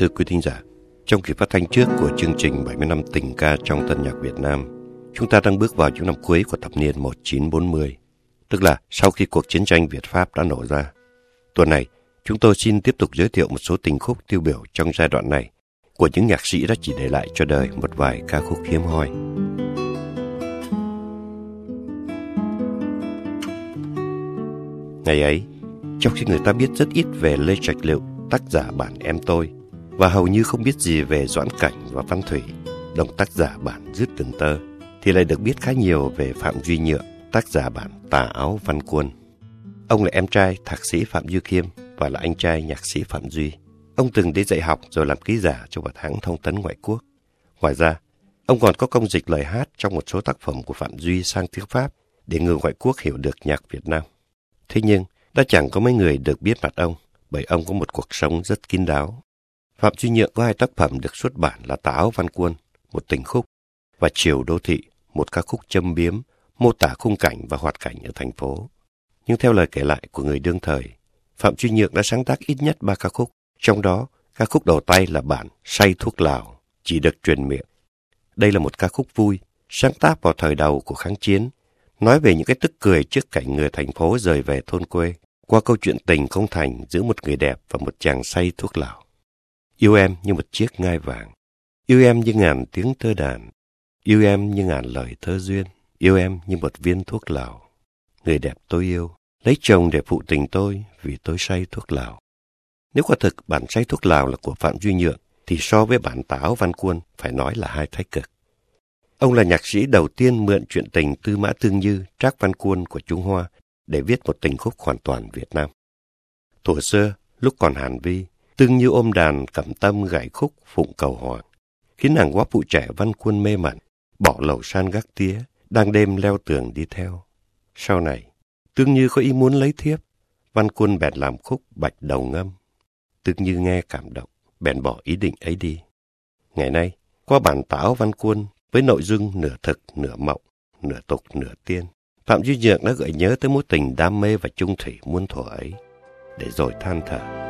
thưa quý thính giả, trong kỳ phát thanh trước của chương trình 70 năm tình ca trong tân nhạc Việt Nam, chúng ta đang bước vào những năm cuối của thập niên 1940, tức là sau khi cuộc chiến tranh Việt-Pháp đã nổ ra. Tuần này, chúng tôi xin tiếp tục giới thiệu một số tình khúc tiêu biểu trong giai đoạn này của những nhạc sĩ đã chỉ để lại cho đời một vài ca khúc hiếm hoi. Ngày ấy, trong khi người ta biết rất ít về Lê Trạch Liệu, tác giả bản Em Tôi, và hầu như không biết gì về Doãn Cảnh và Văn Thủy, đồng tác giả bản Dứt Từng Tơ, thì lại được biết khá nhiều về Phạm Duy Nhượng, tác giả bản Tà Áo Văn Quân. Ông là em trai thạc sĩ Phạm Duy Khiêm và là anh trai nhạc sĩ Phạm Duy. Ông từng đi dạy học rồi làm ký giả cho một hãng thông tấn ngoại quốc. Ngoài ra, ông còn có công dịch lời hát trong một số tác phẩm của Phạm Duy sang tiếng Pháp để người ngoại quốc hiểu được nhạc Việt Nam. Thế nhưng, đã chẳng có mấy người được biết mặt ông, bởi ông có một cuộc sống rất kín đáo. Phạm Duy Nhượng có hai tác phẩm được xuất bản là Táo Văn Quân, một tình khúc, và Triều Đô Thị, một ca khúc châm biếm, mô tả khung cảnh và hoạt cảnh ở thành phố. Nhưng theo lời kể lại của người đương thời, Phạm Duy Nhượng đã sáng tác ít nhất ba ca khúc, trong đó ca khúc đầu tay là bản Say Thuốc Lào, chỉ được truyền miệng. Đây là một ca khúc vui, sáng tác vào thời đầu của kháng chiến, nói về những cái tức cười trước cảnh người thành phố rời về thôn quê, qua câu chuyện tình không thành giữa một người đẹp và một chàng say thuốc lào. Yêu em như một chiếc ngai vàng, yêu em như ngàn tiếng thơ đàn, yêu em như ngàn lời thơ duyên, yêu em như một viên thuốc lào. Người đẹp tôi yêu, lấy chồng để phụ tình tôi vì tôi say thuốc lào. Nếu quả thực bản say thuốc lào là của Phạm Duy Nhượng, thì so với bản táo Văn Quân phải nói là hai thái cực. Ông là nhạc sĩ đầu tiên mượn chuyện tình Tư Mã Tương Như, Trác Văn Quân của Trung Hoa để viết một tình khúc hoàn toàn Việt Nam. thủa xưa, lúc còn Hàn Vi, Tương Như ôm đàn cầm tâm gảy khúc phụng cầu hoàng, khiến nàng quá phụ trẻ Văn Quân mê mẩn, bỏ lầu san gác tía, đang đêm leo tường đi theo. Sau này, Tương Như có ý muốn lấy thiếp, Văn Quân bèn làm khúc bạch đầu ngâm. Tương Như nghe cảm động, bèn bỏ ý định ấy đi. Ngày nay, qua bản táo Văn Quân với nội dung nửa thực, nửa mộng, nửa tục, nửa tiên, Phạm Duy Nhượng đã gợi nhớ tới mối tình đam mê và chung thủy muôn thuở ấy, để rồi than thở,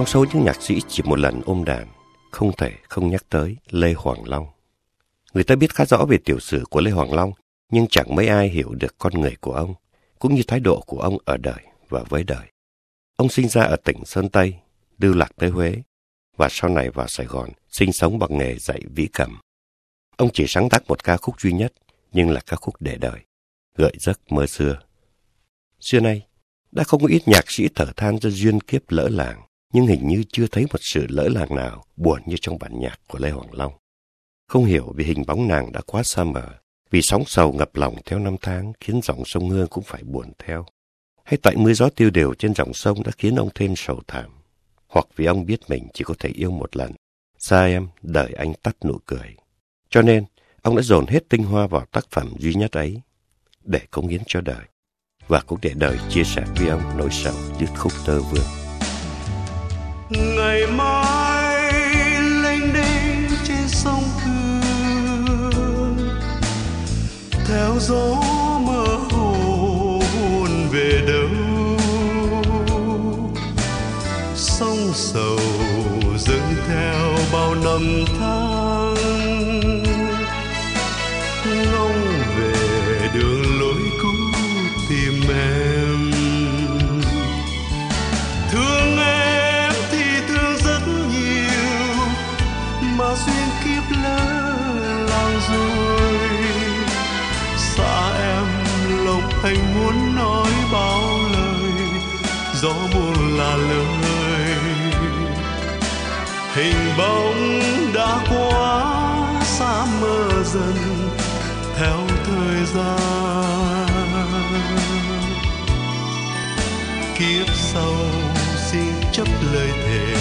Trong số những nhạc sĩ chỉ một lần ôm đàn, không thể không nhắc tới Lê Hoàng Long. Người ta biết khá rõ về tiểu sử của Lê Hoàng Long, nhưng chẳng mấy ai hiểu được con người của ông, cũng như thái độ của ông ở đời và với đời. Ông sinh ra ở tỉnh Sơn Tây, lưu lạc tới Huế, và sau này vào Sài Gòn sinh sống bằng nghề dạy vĩ cầm. Ông chỉ sáng tác một ca khúc duy nhất, nhưng là ca khúc để đời, gợi giấc mơ xưa. Xưa nay, đã không ít nhạc sĩ thở than cho duyên kiếp lỡ làng, nhưng hình như chưa thấy một sự lỡ làng nào buồn như trong bản nhạc của Lê Hoàng Long. Không hiểu vì hình bóng nàng đã quá xa mờ, vì sóng sầu ngập lòng theo năm tháng khiến dòng sông Hương cũng phải buồn theo. Hay tại mưa gió tiêu đều trên dòng sông đã khiến ông thêm sầu thảm. Hoặc vì ông biết mình chỉ có thể yêu một lần, xa em đợi anh tắt nụ cười. Cho nên, ông đã dồn hết tinh hoa vào tác phẩm duy nhất ấy, để cống hiến cho đời. Và cũng để đời chia sẻ với ông nỗi sầu dứt khúc tơ vương ngày mai lênh đênh trên sông hương theo gió mơ hồn về đâu sông sầu dâng theo bao năm tháng. Bóng đã quá xa mơ dần theo thời gian. Kiếp sau xin chấp lời thề,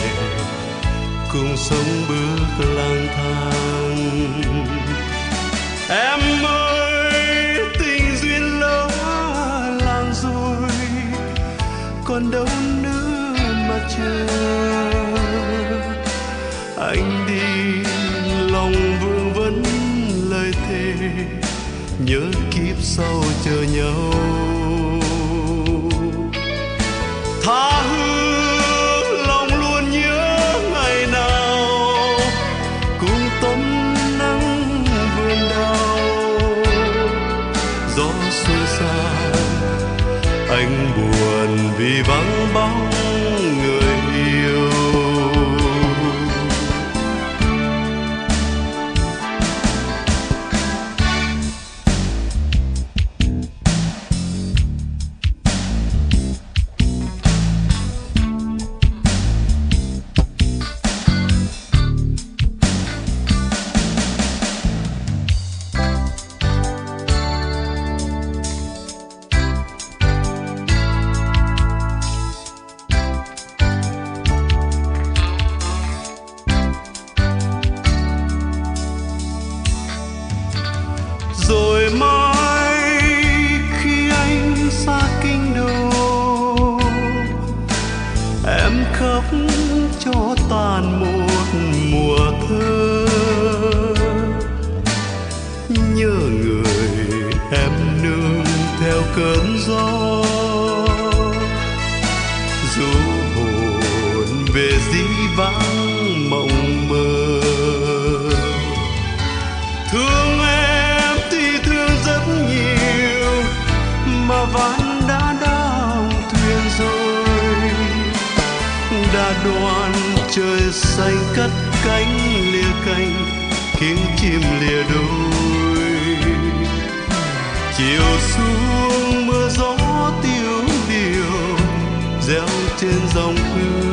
cùng sống bước lang thang. Em ơi, tình duyên lỡ làng rồi, còn đâu nữa mà chờ anh đi, lòng vương vấn lời thề, nhớ kiếp sau chờ nhau. Tha hương lòng luôn nhớ ngày nào, cùng tấm nắng vườn đào gió xuôi xa, anh buồn vì vắng bóng người yêu. Xanh cất cánh lìa cánh khiến chim lìa đôi. Chiều xuống mưa gió tiêu điều, reo trên dòng hương.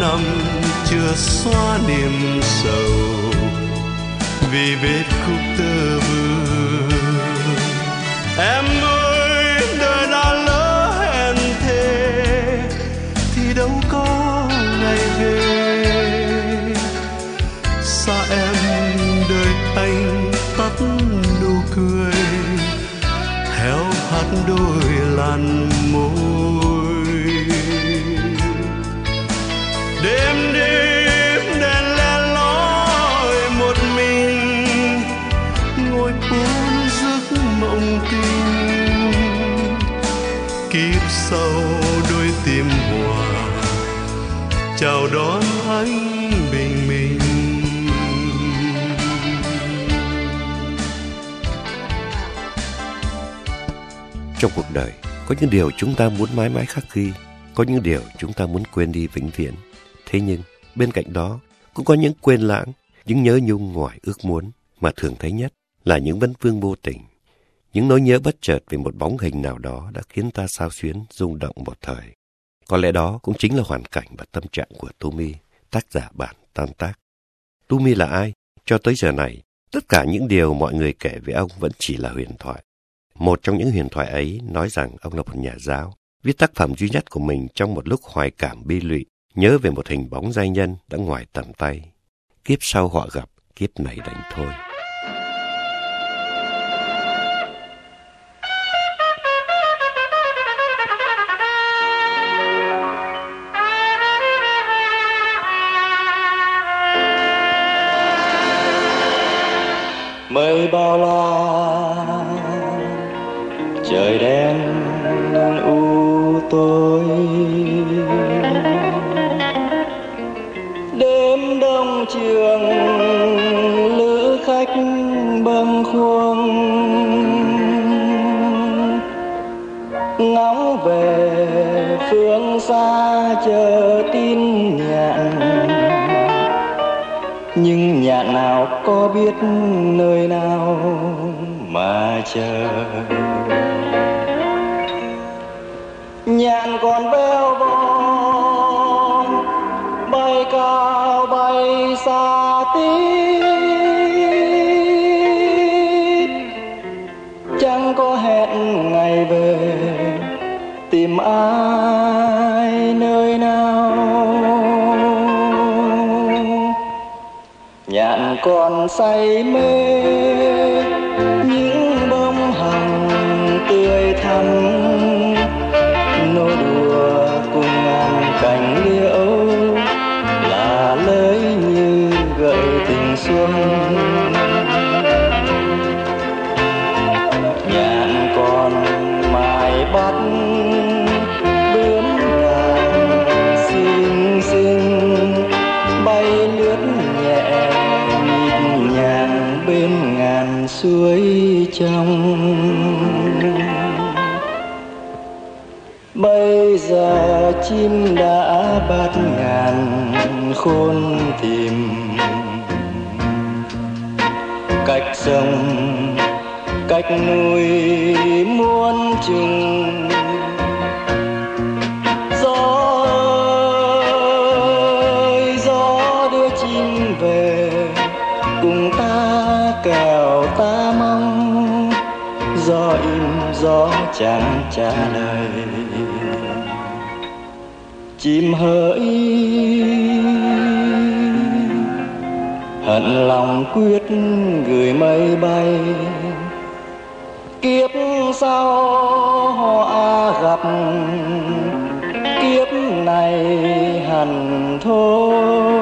Năm chưa xóa niềm sầu, vì vết khúc tơ vương kiếp sau đôi tim hòa chào đón anh bình minh Trong cuộc đời, có những điều chúng ta muốn mãi mãi khắc ghi, có những điều chúng ta muốn quên đi vĩnh viễn. Thế nhưng, bên cạnh đó, cũng có những quên lãng, những nhớ nhung ngoài ước muốn mà thường thấy nhất là những vấn vương vô tình. Những nỗi nhớ bất chợt về một bóng hình nào đó đã khiến ta sao xuyến, rung động một thời. Có lẽ đó cũng chính là hoàn cảnh và tâm trạng của Tumi, tác giả bản tan tác. Tumi là ai? Cho tới giờ này, tất cả những điều mọi người kể về ông vẫn chỉ là huyền thoại. Một trong những huyền thoại ấy nói rằng ông là một nhà giáo, viết tác phẩm duy nhất của mình trong một lúc hoài cảm bi lụy, nhớ về một hình bóng giai nhân đã ngoài tầm tay. Kiếp sau họ gặp, kiếp này đánh thôi. Mây bao la, trời đen u tối. Đêm đông trường, lữ khách bâng khuâng. Ngóng về phương xa chờ tin nhạn nhưng nhà nào có biết nơi nào mà chờ? Nhạn còn veo bòn, bay cao bay xa tít. Chẳng có hẹn ngày về tìm ai. Còn say mê. Cùng ta kèo ta mong gió im gió chẳng trả lời. Chim hỡi hận lòng quyết gửi mây bay, kiếp sau họ à gặp, kiếp này hẳn thôi.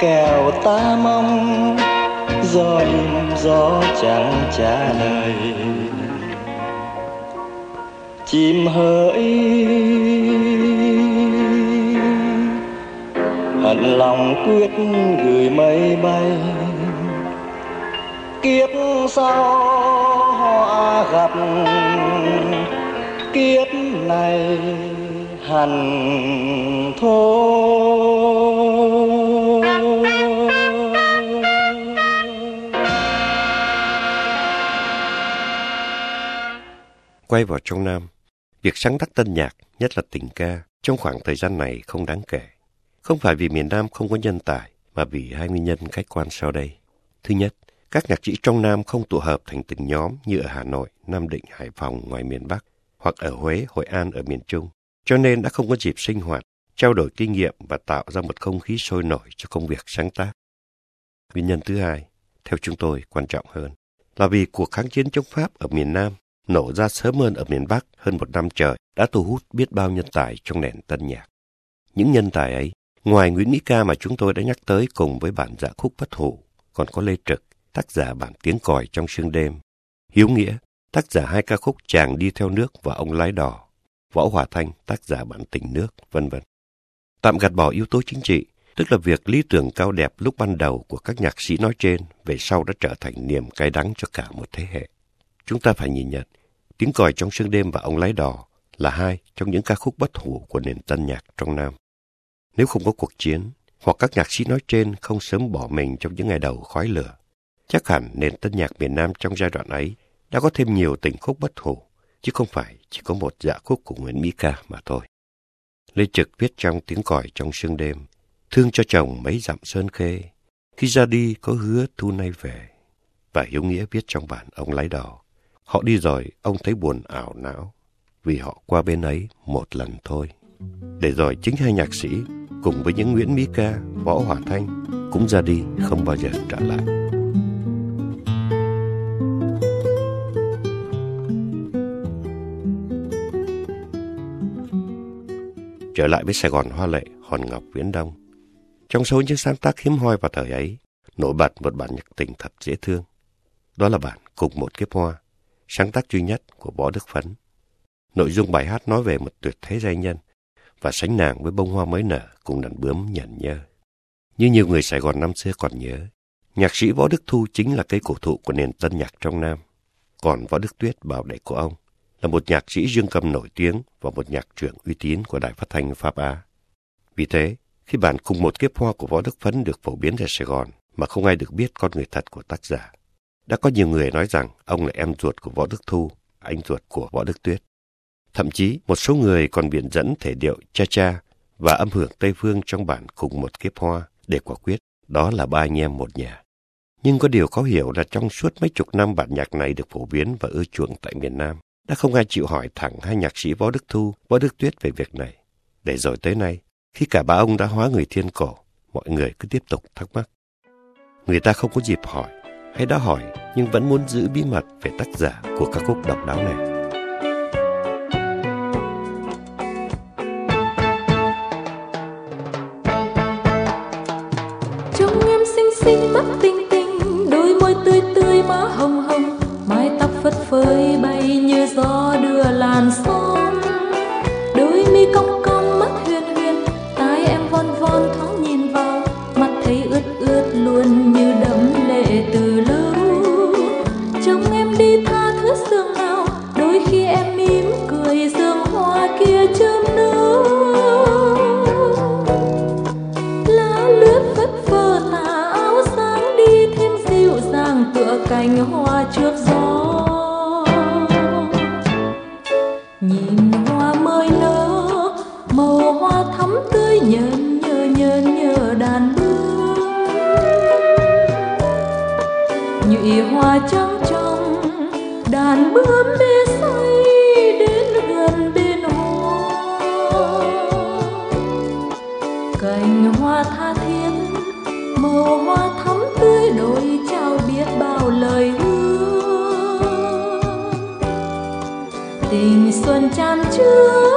Kèo ta mong gió im gió chẳng trả lời. Chim hỡi hận lòng quyết gửi mây bay. Kiếp sau họ gặp, kiếp này hẳn thôi. Quay vào trong Nam, việc sáng tác tân nhạc, nhất là tình ca, trong khoảng thời gian này không đáng kể. Không phải vì miền Nam không có nhân tài, mà vì hai nguyên nhân khách quan sau đây. Thứ nhất, các nhạc sĩ trong Nam không tụ hợp thành từng nhóm như ở Hà Nội, Nam Định, Hải Phòng ngoài miền Bắc, hoặc ở Huế, Hội An ở miền Trung, cho nên đã không có dịp sinh hoạt, trao đổi kinh nghiệm và tạo ra một không khí sôi nổi cho công việc sáng tác. Nguyên nhân thứ hai, theo chúng tôi quan trọng hơn, là vì cuộc kháng chiến chống Pháp ở miền Nam nổ ra sớm hơn ở miền Bắc hơn một năm trời đã thu hút biết bao nhân tài trong nền tân nhạc. Những nhân tài ấy, ngoài Nguyễn Mỹ Ca mà chúng tôi đã nhắc tới cùng với bản dạ khúc bất hủ, còn có Lê Trực, tác giả bản tiếng còi trong sương đêm, Hiếu Nghĩa, tác giả hai ca khúc Chàng đi theo nước và Ông lái đò, Võ Hòa Thanh, tác giả bản tình nước, vân vân. Tạm gạt bỏ yếu tố chính trị, tức là việc lý tưởng cao đẹp lúc ban đầu của các nhạc sĩ nói trên về sau đã trở thành niềm cay đắng cho cả một thế hệ. Chúng ta phải nhìn nhận, tiếng còi trong sương đêm và ông lái đò là hai trong những ca khúc bất hủ của nền tân nhạc trong Nam. Nếu không có cuộc chiến, hoặc các nhạc sĩ nói trên không sớm bỏ mình trong những ngày đầu khói lửa, chắc hẳn nền tân nhạc miền Nam trong giai đoạn ấy đã có thêm nhiều tình khúc bất hủ, chứ không phải chỉ có một dạ khúc của Nguyễn Mỹ Ca mà thôi. Lê Trực viết trong tiếng còi trong sương đêm, thương cho chồng mấy dặm sơn khê, khi ra đi có hứa thu nay về. Và Hiếu Nghĩa viết trong bản ông lái đò, họ đi rồi ông thấy buồn ảo não, vì họ qua bên ấy một lần thôi. Để rồi chính hai nhạc sĩ cùng với những Nguyễn Mỹ Ca, Võ Hòa Thanh cũng ra đi không bao giờ trở lại. Trở lại với Sài Gòn hoa lệ, Hòn Ngọc Viễn Đông. Trong số những sáng tác hiếm hoi vào thời ấy, nổi bật một bản nhạc tình thật dễ thương. Đó là bản Cùng một kiếp hoa, sáng tác duy nhất của Võ Đức Phấn. Nội dung bài hát nói về một tuyệt thế giai nhân và sánh nàng với bông hoa mới nở cùng đàn bướm nhẩn nhơ. Như nhiều người Sài Gòn năm xưa còn nhớ, nhạc sĩ Võ Đức Thu chính là cây cổ thụ của nền tân nhạc trong Nam. Còn Võ Đức Tuyết, bảo đệ của ông, là một nhạc sĩ dương cầm nổi tiếng và một nhạc trưởng uy tín của Đài Phát thanh Pháp Á. Vì thế, khi bản cùng một kiếp hoa của Võ Đức Phấn được phổ biến ở sài Gòn mà không ai được biết con người thật của tác giả, đã có nhiều người nói rằng ông là em ruột của Võ Đức Thu, anh ruột của Võ Đức Tuyết. Thậm chí, một số người còn biện dẫn thể điệu cha cha và âm hưởng Tây Phương trong bản cùng một kiếp hoa để quả quyết đó là ba anh em một nhà. Nhưng có điều khó hiểu là trong suốt mấy chục năm bản nhạc này được phổ biến và ưa chuộng tại miền Nam, đã không ai chịu hỏi thẳng hai nhạc sĩ Võ Đức Thu, Võ Đức Tuyết về việc này. Để rồi tới nay, khi cả ba ông đã hóa người thiên cổ, mọi người cứ tiếp tục thắc mắc. Người ta không có dịp hỏi, hay đã hỏi nhưng vẫn muốn giữ bí mật về tác giả của ca khúc độc đáo này. Tình xuân tràn chứa